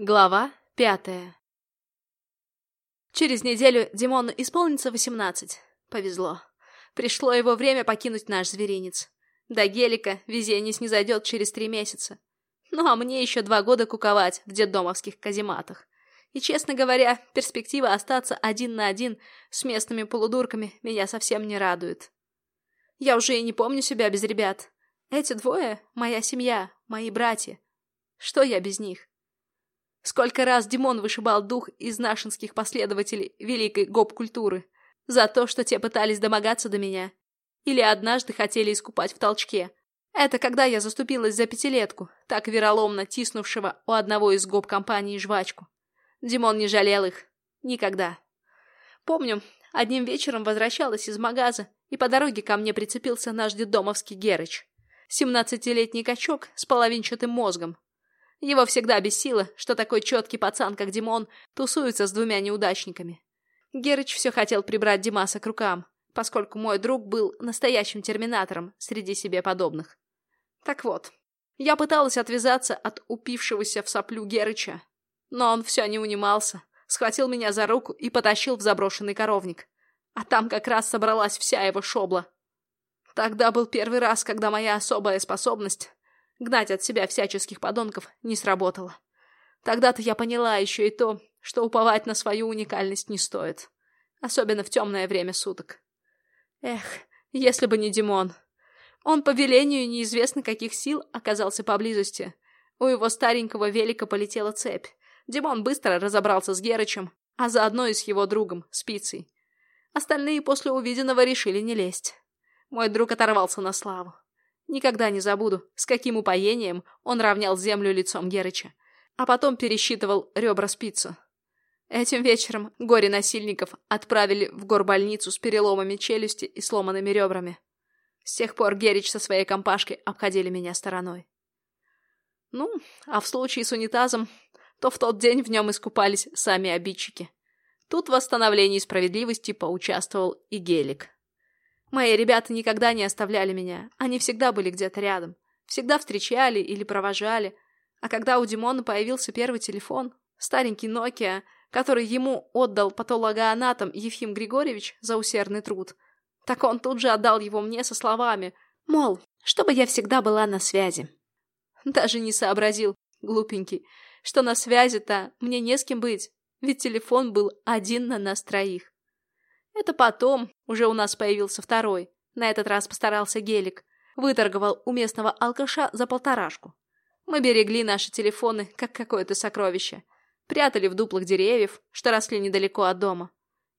Глава пятая Через неделю Димону исполнится восемнадцать. Повезло. Пришло его время покинуть наш зверинец. До гелика везение снизойдет через три месяца. Ну а мне еще два года куковать в детдомовских казематах. И, честно говоря, перспектива остаться один на один с местными полудурками меня совсем не радует. Я уже и не помню себя без ребят. Эти двое — моя семья, мои братья. Что я без них? Сколько раз Димон вышибал дух из нашинских последователей великой гоп-культуры за то, что те пытались домогаться до меня. Или однажды хотели искупать в толчке. Это когда я заступилась за пятилетку, так вероломно тиснувшего у одного из гоп-компаний жвачку. Димон не жалел их. Никогда. Помню, одним вечером возвращалась из магаза, и по дороге ко мне прицепился наш дедомовский Герыч. Семнадцатилетний качок с половинчатым мозгом. Его всегда бесило, что такой четкий пацан, как Димон, тусуется с двумя неудачниками. Герыч все хотел прибрать Димаса к рукам, поскольку мой друг был настоящим терминатором среди себе подобных. Так вот, я пыталась отвязаться от упившегося в соплю Герыча, но он все не унимался, схватил меня за руку и потащил в заброшенный коровник. А там как раз собралась вся его шобла. Тогда был первый раз, когда моя особая способность гнать от себя всяческих подонков не сработала. Тогда-то я поняла еще и то, что уповать на свою уникальность не стоит. Особенно в темное время суток. Эх, если бы не Димон. Он по велению неизвестно каких сил оказался поблизости. У его старенького велика полетела цепь. Димон быстро разобрался с Герычем, а заодно и с его другом, Спицей. Остальные после увиденного решили не лезть. Мой друг оторвался на славу. Никогда не забуду, с каким упоением он равнял землю лицом Герыча, а потом пересчитывал ребра спицу. Этим вечером горе-насильников отправили в горбольницу с переломами челюсти и сломанными ребрами. С тех пор Герич со своей компашкой обходили меня стороной. Ну, а в случае с унитазом, то в тот день в нем искупались сами обидчики. Тут в восстановлении справедливости поучаствовал и Гелик. Мои ребята никогда не оставляли меня, они всегда были где-то рядом, всегда встречали или провожали. А когда у Димона появился первый телефон, старенький Nokia, который ему отдал патологоанатом Ефим Григорьевич за усердный труд, так он тут же отдал его мне со словами, мол, чтобы я всегда была на связи. Даже не сообразил, глупенький, что на связи-то мне не с кем быть, ведь телефон был один на нас троих. Это потом уже у нас появился второй. На этот раз постарался Гелик. Выторговал у местного алкаша за полторашку. Мы берегли наши телефоны, как какое-то сокровище. Прятали в дуплах деревьев, что росли недалеко от дома.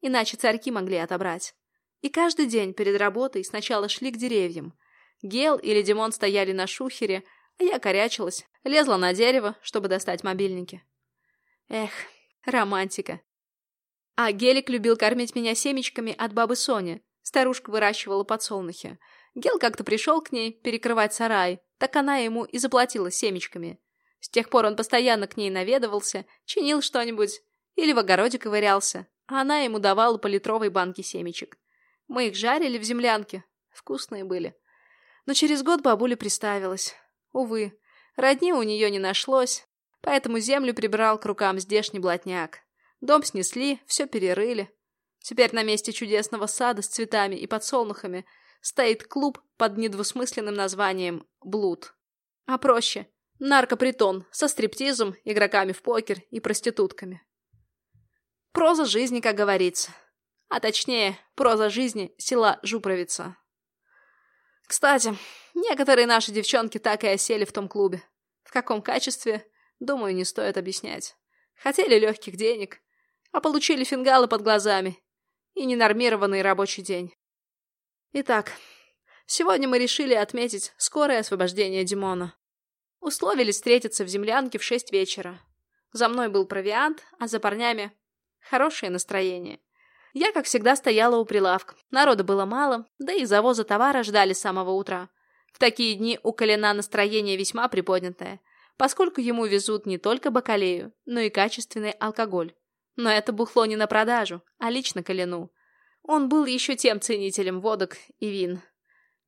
Иначе царьки могли отобрать. И каждый день перед работой сначала шли к деревьям. Гел или Димон стояли на шухере, а я корячилась, лезла на дерево, чтобы достать мобильники. Эх, романтика. А Гелик любил кормить меня семечками от бабы Сони. Старушка выращивала подсолнухи. Гел как-то пришел к ней перекрывать сарай, так она ему и заплатила семечками. С тех пор он постоянно к ней наведывался, чинил что-нибудь или в огороде ковырялся, а она ему давала по литровой банке семечек. Мы их жарили в землянке. Вкусные были. Но через год бабуля приставилась. Увы, родни у нее не нашлось, поэтому землю прибрал к рукам здешний блатняк. Дом снесли, все перерыли. Теперь на месте чудесного сада с цветами и подсолнухами стоит клуб под недвусмысленным названием «Блуд». А проще – наркопритон со стриптизом, игроками в покер и проститутками. Проза жизни, как говорится. А точнее, проза жизни села Жупровица. Кстати, некоторые наши девчонки так и осели в том клубе. В каком качестве, думаю, не стоит объяснять. Хотели легких денег, а получили фингалы под глазами и ненормированный рабочий день. Итак, сегодня мы решили отметить скорое освобождение Димона. Условились встретиться в землянке в шесть вечера. За мной был провиант, а за парнями хорошее настроение. Я, как всегда, стояла у прилавка. Народа было мало, да и завоза товара ждали с самого утра. В такие дни у Колена настроение весьма приподнятое, поскольку ему везут не только бакалею, но и качественный алкоголь. Но это бухло не на продажу, а лично Колену. Он был еще тем ценителем водок и вин.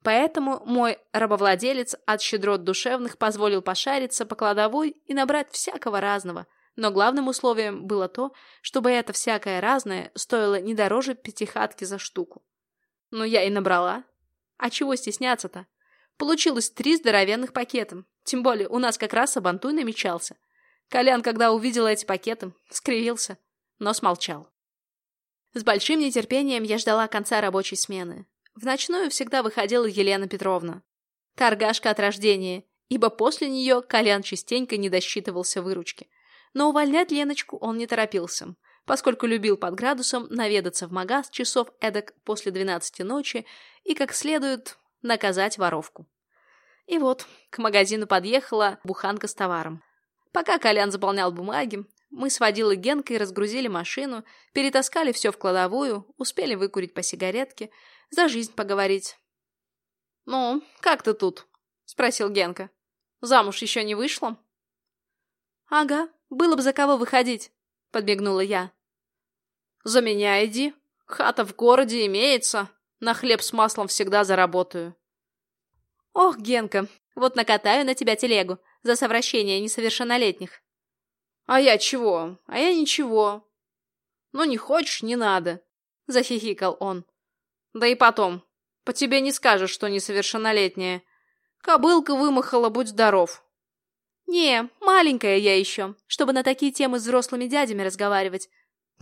Поэтому мой рабовладелец от щедрот душевных позволил пошариться по кладовой и набрать всякого разного, Но главным условием было то, чтобы это всякое разное стоило не дороже пятихатки за штуку. Ну, я и набрала. А чего стесняться-то? Получилось три здоровенных пакета. Тем более у нас как раз Сабантуй намечался. Колян, когда увидел эти пакеты, скривился, но смолчал. С большим нетерпением я ждала конца рабочей смены. В ночную всегда выходила Елена Петровна. Торгашка от рождения, ибо после нее Колян частенько не досчитывался выручки. Но увольнять Леночку он не торопился, поскольку любил под градусом наведаться в магаз часов эдак после двенадцати ночи и, как следует, наказать воровку. И вот, к магазину подъехала буханка с товаром. Пока Колян заполнял бумаги, мы с водилой Генкой разгрузили машину, перетаскали все в кладовую, успели выкурить по сигаретке, за жизнь поговорить. «Ну, как ты тут?» — спросил Генка. «Замуж еще не вышла?» «Ага, было бы за кого выходить», — подбегнула я. «За меня иди. Хата в городе имеется. На хлеб с маслом всегда заработаю». «Ох, Генка, вот накатаю на тебя телегу за совращение несовершеннолетних». «А я чего? А я ничего». «Ну, не хочешь, не надо», — захихикал он. «Да и потом, по тебе не скажешь, что несовершеннолетняя. Кобылка вымахала, будь здоров». «Не, маленькая я еще, чтобы на такие темы с взрослыми дядями разговаривать.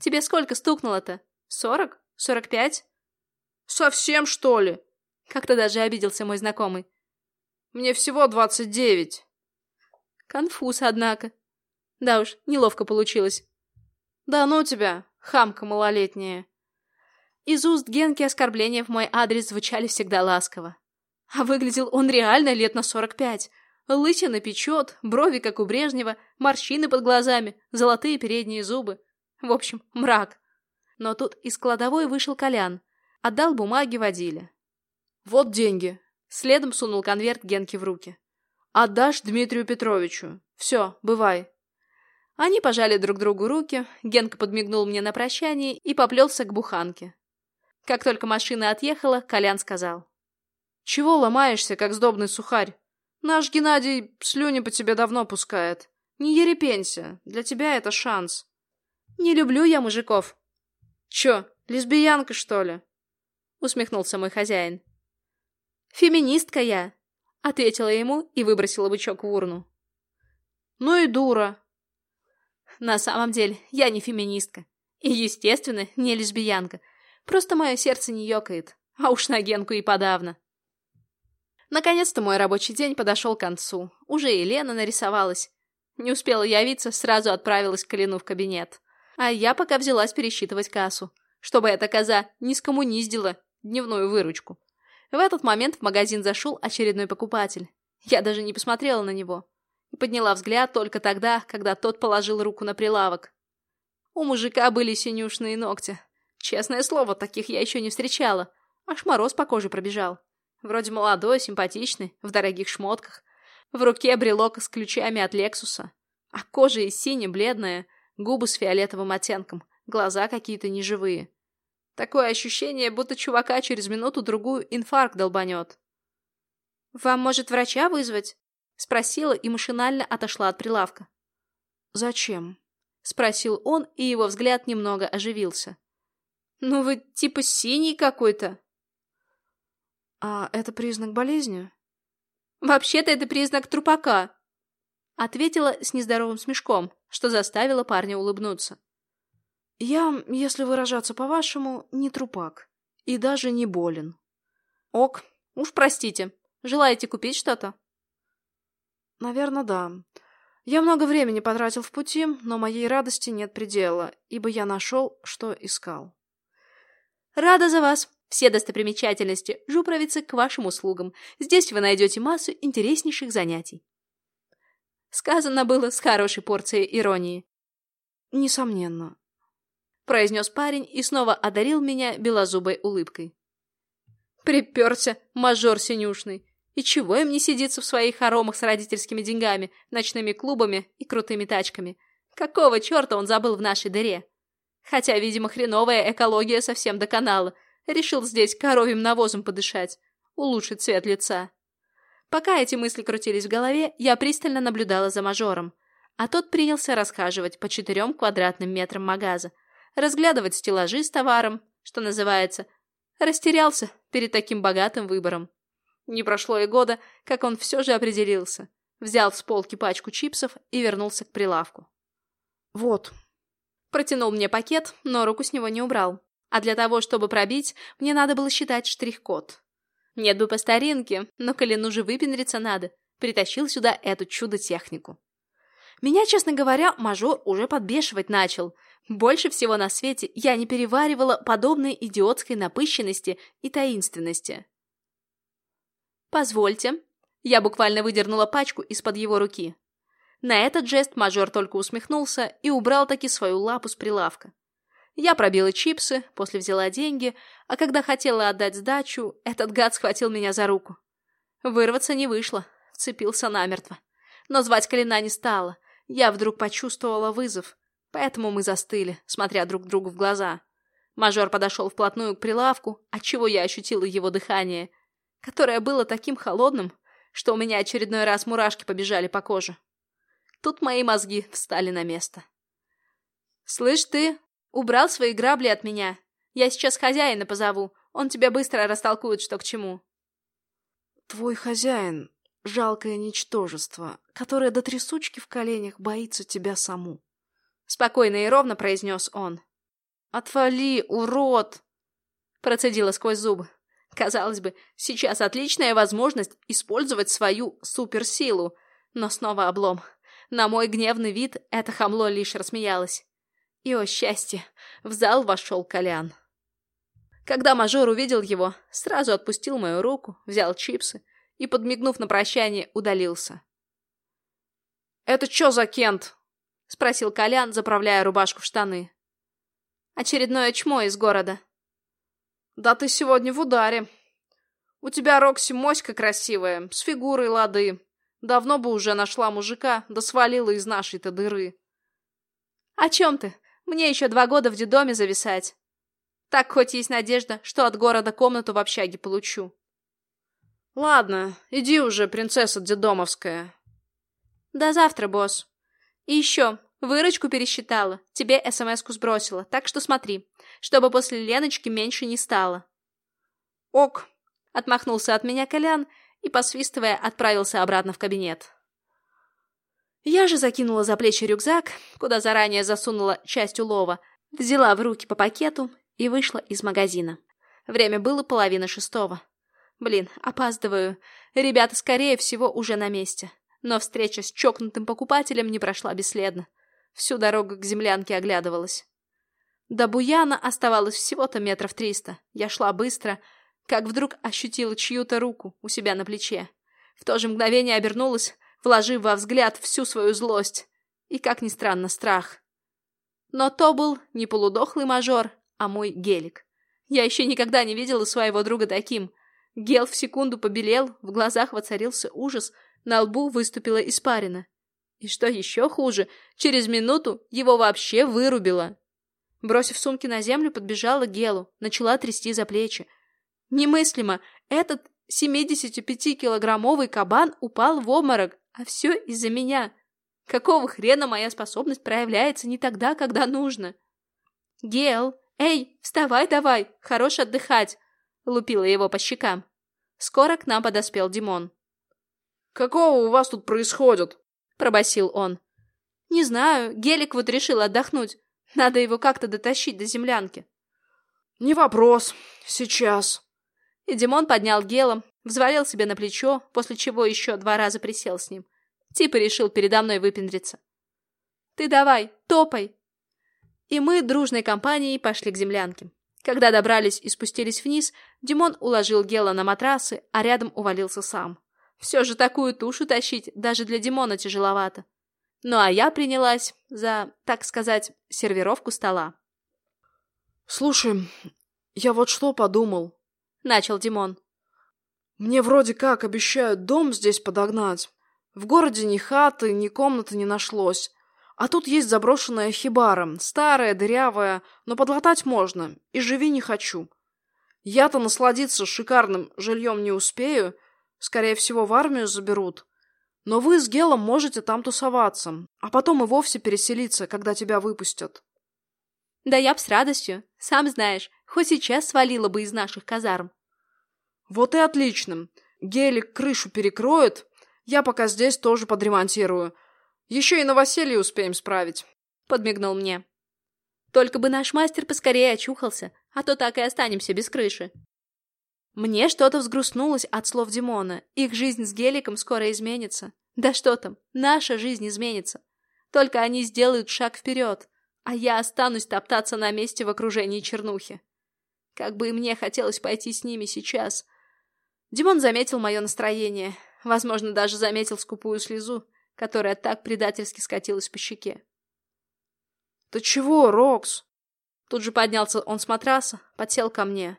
Тебе сколько стукнуло-то? Сорок? Сорок пять?» «Совсем, что ли?» Как-то даже обиделся мой знакомый. «Мне всего двадцать девять». Конфуз, однако. Да уж, неловко получилось. Да ну тебя, хамка малолетняя. Из уст Генки оскорбления в мой адрес звучали всегда ласково. А выглядел он реально лет на сорок пять. Лысина печет, брови, как у Брежнева, морщины под глазами, золотые передние зубы. В общем, мрак. Но тут из кладовой вышел Колян. Отдал бумаги водиле. «Вот деньги». Следом сунул конверт Генке в руки. «Отдашь Дмитрию Петровичу. Все, бывай». Они пожали друг другу руки, Генка подмигнул мне на прощание и поплелся к буханке. Как только машина отъехала, Колян сказал. «Чего ломаешься, как сдобный сухарь? Наш Геннадий слюни по тебе давно пускает. Не ерепенься, для тебя это шанс». «Не люблю я мужиков». «Чё, лесбиянка, что ли?» Усмехнулся мой хозяин. «Феминистка я», — ответила ему и выбросила бычок в урну. «Ну и дура», на самом деле, я не феминистка. И, естественно, не лесбиянка. Просто мое сердце не ёкает. А уж на Генку и подавно. Наконец-то мой рабочий день подошел к концу. Уже и Лена нарисовалась. Не успела явиться, сразу отправилась к Коляну в кабинет. А я пока взялась пересчитывать кассу, чтобы эта коза не скоммуниздила дневную выручку. В этот момент в магазин зашел очередной покупатель. Я даже не посмотрела на него и подняла взгляд только тогда, когда тот положил руку на прилавок. У мужика были синюшные ногти. Честное слово, таких я еще не встречала. Аж мороз по коже пробежал. Вроде молодой, симпатичный, в дорогих шмотках. В руке брелок с ключами от Лексуса. А кожа и сине-бледная, губы с фиолетовым оттенком, глаза какие-то неживые. Такое ощущение, будто чувака через минуту-другую инфаркт долбанет. «Вам, может, врача вызвать?» Спросила и машинально отошла от прилавка. «Зачем?» Спросил он, и его взгляд немного оживился. «Ну вы типа синий какой-то». «А это признак болезни?» «Вообще-то это признак трупака», ответила с нездоровым смешком, что заставило парня улыбнуться. «Я, если выражаться по-вашему, не трупак. И даже не болен». «Ок, уж простите. Желаете купить что-то?» Наверное, да. Я много времени потратил в пути, но моей радости нет предела, ибо я нашел, что искал. Рада за вас. Все достопримечательности Жупровицы к вашим услугам. Здесь вы найдете массу интереснейших занятий. Сказано было с хорошей порцией иронии. Несомненно. Произнес парень и снова одарил меня белозубой улыбкой. Приперся, мажор синюшный. И чего им не сидится в своих хоромах с родительскими деньгами, ночными клубами и крутыми тачками? Какого черта он забыл в нашей дыре? Хотя, видимо, хреновая экология совсем до канала. Решил здесь коровьим навозом подышать, улучшить цвет лица. Пока эти мысли крутились в голове, я пристально наблюдала за мажором. а тот принялся расхаживать по четырем квадратным метрам магаза, разглядывать стеллажи с товаром, что называется, растерялся перед таким богатым выбором. Не прошло и года, как он все же определился. Взял с полки пачку чипсов и вернулся к прилавку. «Вот». Протянул мне пакет, но руку с него не убрал. А для того, чтобы пробить, мне надо было считать штрих-код. Нет бы по старинке, но коли ну же выпендриться надо, притащил сюда эту чудо-технику. Меня, честно говоря, мажор уже подбешивать начал. Больше всего на свете я не переваривала подобной идиотской напыщенности и таинственности. «Позвольте». Я буквально выдернула пачку из-под его руки. На этот жест мажор только усмехнулся и убрал таки свою лапу с прилавка. Я пробила чипсы, после взяла деньги, а когда хотела отдать сдачу, этот гад схватил меня за руку. Вырваться не вышло, вцепился намертво. Но звать Калина не стала. Я вдруг почувствовала вызов, поэтому мы застыли, смотря друг другу в глаза. Мажор подошел вплотную к прилавку, отчего я ощутила его дыхание, которое было таким холодным, что у меня очередной раз мурашки побежали по коже. Тут мои мозги встали на место. «Слышь ты, убрал свои грабли от меня. Я сейчас хозяина позову, он тебе быстро растолкует, что к чему». «Твой хозяин — жалкое ничтожество, которое до трясучки в коленях боится тебя саму», — спокойно и ровно произнес он. «Отвали, урод!» — процедила сквозь зубы. Казалось бы, сейчас отличная возможность использовать свою суперсилу, но снова облом. На мой гневный вид это хамло лишь рассмеялось. И, о счастье, в зал вошел Колян. Когда мажор увидел его, сразу отпустил мою руку, взял чипсы и, подмигнув на прощание, удалился. «Это что за Кент?» — спросил Колян, заправляя рубашку в штаны. «Очередное чмо из города». «Да ты сегодня в ударе. У тебя, Рокси, моська красивая, с фигурой лады. Давно бы уже нашла мужика, да свалила из нашей-то дыры. О чем ты? Мне еще два года в детдоме зависать. Так хоть есть надежда, что от города комнату в общаге получу. Ладно, иди уже, принцесса детдомовская. До завтра, босс. И еще, выручку пересчитала, тебе смс-ку сбросила, так что смотри, чтобы после Леночки меньше не стало. Ок, отмахнулся от меня Колян и, посвистывая, отправился обратно в кабинет. Я же закинула за плечи рюкзак, куда заранее засунула часть улова, взяла в руки по пакету и вышла из магазина. Время было половина шестого. Блин, опаздываю. Ребята, скорее всего, уже на месте. Но встреча с чокнутым покупателем не прошла бесследно. Всю дорогу к землянке оглядывалась. До Буяна оставалось всего-то метров триста. Я шла быстро, как вдруг ощутила чью-то руку у себя на плече. В то же мгновение обернулась, вложив во взгляд всю свою злость и, как ни странно, страх. Но то был не полудохлый мажор, а мой гелик. Я еще никогда не видела своего друга таким. Гел в секунду побелел, в глазах воцарился ужас, на лбу выступила испарина. И что еще хуже, через минуту его вообще вырубило. Бросив сумки на землю, подбежала к Гелу, начала трясти за плечи. Немыслимо. Этот 75-килограммовый кабан упал в обморок, а все из-за меня. Какого хрена моя способность проявляется не тогда, когда нужно? Гел, эй, вставай давай, хорош отдыхать, лупила его по щекам. Скоро к нам подоспел Димон. Какого у вас тут происходит? Пробасил он. Не знаю, Гелик вот решил отдохнуть. Надо его как-то дотащить до землянки. Не вопрос. Сейчас. И Димон поднял Гела, взвалил себе на плечо, после чего еще два раза присел с ним. Типа решил передо мной выпендриться. «Ты давай, топай!» И мы дружной компанией пошли к землянке. Когда добрались и спустились вниз, Димон уложил Гела на матрасы, а рядом увалился сам. Все же такую тушу тащить даже для Димона тяжеловато. Ну а я принялась за, так сказать, сервировку стола. «Слушай, я вот что подумал», — начал Димон. «Мне вроде как обещают дом здесь подогнать. В городе ни хаты, ни комнаты не нашлось. А тут есть заброшенная хибара, старая, дырявая, но подлатать можно, и живи не хочу. Я-то насладиться шикарным жильем не успею, скорее всего, в армию заберут. Но вы с Гелом можете там тусоваться, а потом и вовсе переселиться, когда тебя выпустят. Да я б с радостью. Сам знаешь, хоть сейчас свалила бы из наших казарм. Вот и отлично. Гелик крышу перекроет, я пока здесь тоже подремонтирую. Еще и новоселье успеем справить. Подмигнул мне. Только бы наш мастер поскорее очухался, а то так и останемся без крыши. Мне что-то взгрустнулось от слов Димона. Их жизнь с Геликом скоро изменится. Да что там, наша жизнь изменится. Только они сделают шаг вперед, а я останусь топтаться на месте в окружении чернухи. Как бы и мне хотелось пойти с ними сейчас. Димон заметил мое настроение. Возможно, даже заметил скупую слезу, которая так предательски скатилась по щеке. «Ты чего, Рокс?» Тут же поднялся он с матраса, подсел ко мне.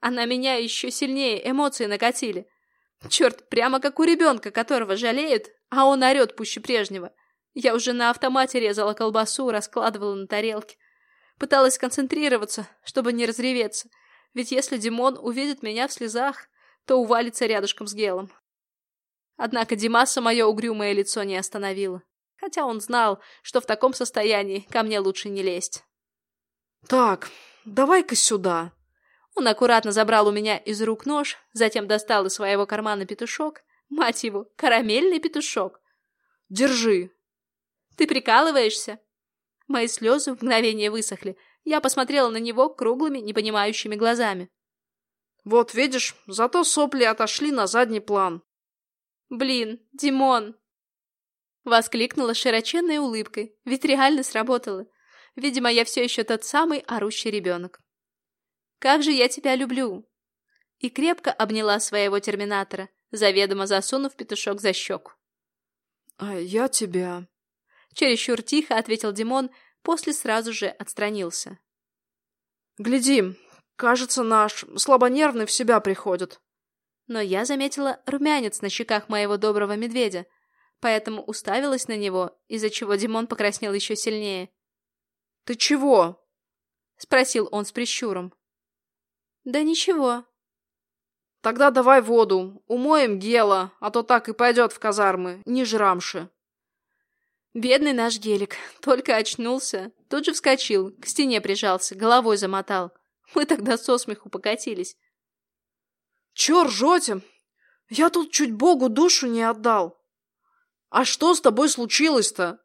А на меня еще сильнее эмоции накатили. Черт, прямо как у ребенка, которого жалеют, а он орет пуще прежнего. Я уже на автомате резала колбасу, раскладывала на тарелке. Пыталась концентрироваться, чтобы не разреветься. Ведь если Димон увидит меня в слезах, то увалится рядышком с Гелом. Однако Димаса мое угрюмое лицо не остановило. Хотя он знал, что в таком состоянии ко мне лучше не лезть. «Так, давай-ка сюда», он аккуратно забрал у меня из рук нож, затем достал из своего кармана петушок. Мать его, карамельный петушок. «Держи!» «Ты прикалываешься?» Мои слезы в мгновение высохли. Я посмотрела на него круглыми, непонимающими глазами. «Вот видишь, зато сопли отошли на задний план». «Блин, Димон!» Воскликнула широченной улыбкой, ведь реально сработало. Видимо, я все еще тот самый орущий ребенок. Как же я тебя люблю!» И крепко обняла своего терминатора, заведомо засунув петушок за щеку. «А я тебя...» Чересчур тихо ответил Димон, после сразу же отстранился. «Гляди, кажется, наш слабонервный в себя приходит». Но я заметила румянец на щеках моего доброго медведя, поэтому уставилась на него, из-за чего Димон покраснел еще сильнее. «Ты чего?» — спросил он с прищуром. «Да ничего». «Тогда давай воду, умоем Гела, а то так и пойдет в казармы, не жрамши». Бедный наш гелик, только очнулся, тут же вскочил, к стене прижался, головой замотал. Мы тогда со смеху покатились. «Чё ржете? Я тут чуть Богу душу не отдал». «А что с тобой случилось-то?»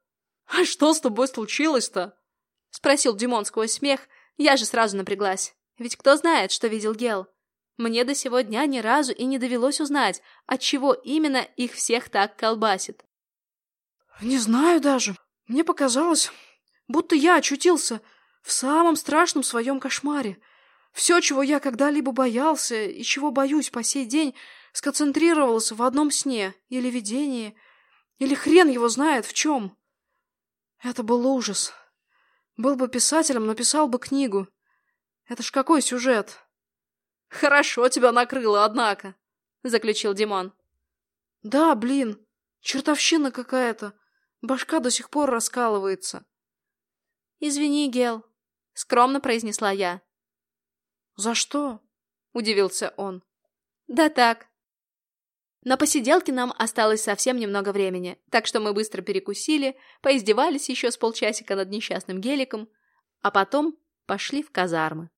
«А что с тобой случилось-то?» — спросил Димон сквозь смех. Я же сразу напряглась. Ведь кто знает, что видел Гел? Мне до сего дня ни разу и не довелось узнать, от чего именно их всех так колбасит. Не знаю даже. Мне показалось, будто я очутился в самом страшном своем кошмаре. Все, чего я когда-либо боялся и чего боюсь по сей день, сконцентрировалось в одном сне или видении, или хрен его знает в чем. Это был ужас. Был бы писателем, написал бы книгу. Это ж какой сюжет? Хорошо тебя накрыло, однако, заключил Димон. Да, блин, чертовщина какая-то. Башка до сих пор раскалывается. Извини, Гел, скромно произнесла я. За что? Удивился он. Да так. На посиделке нам осталось совсем немного времени, так что мы быстро перекусили, поиздевались еще с полчасика над несчастным геликом, а потом пошли в казармы.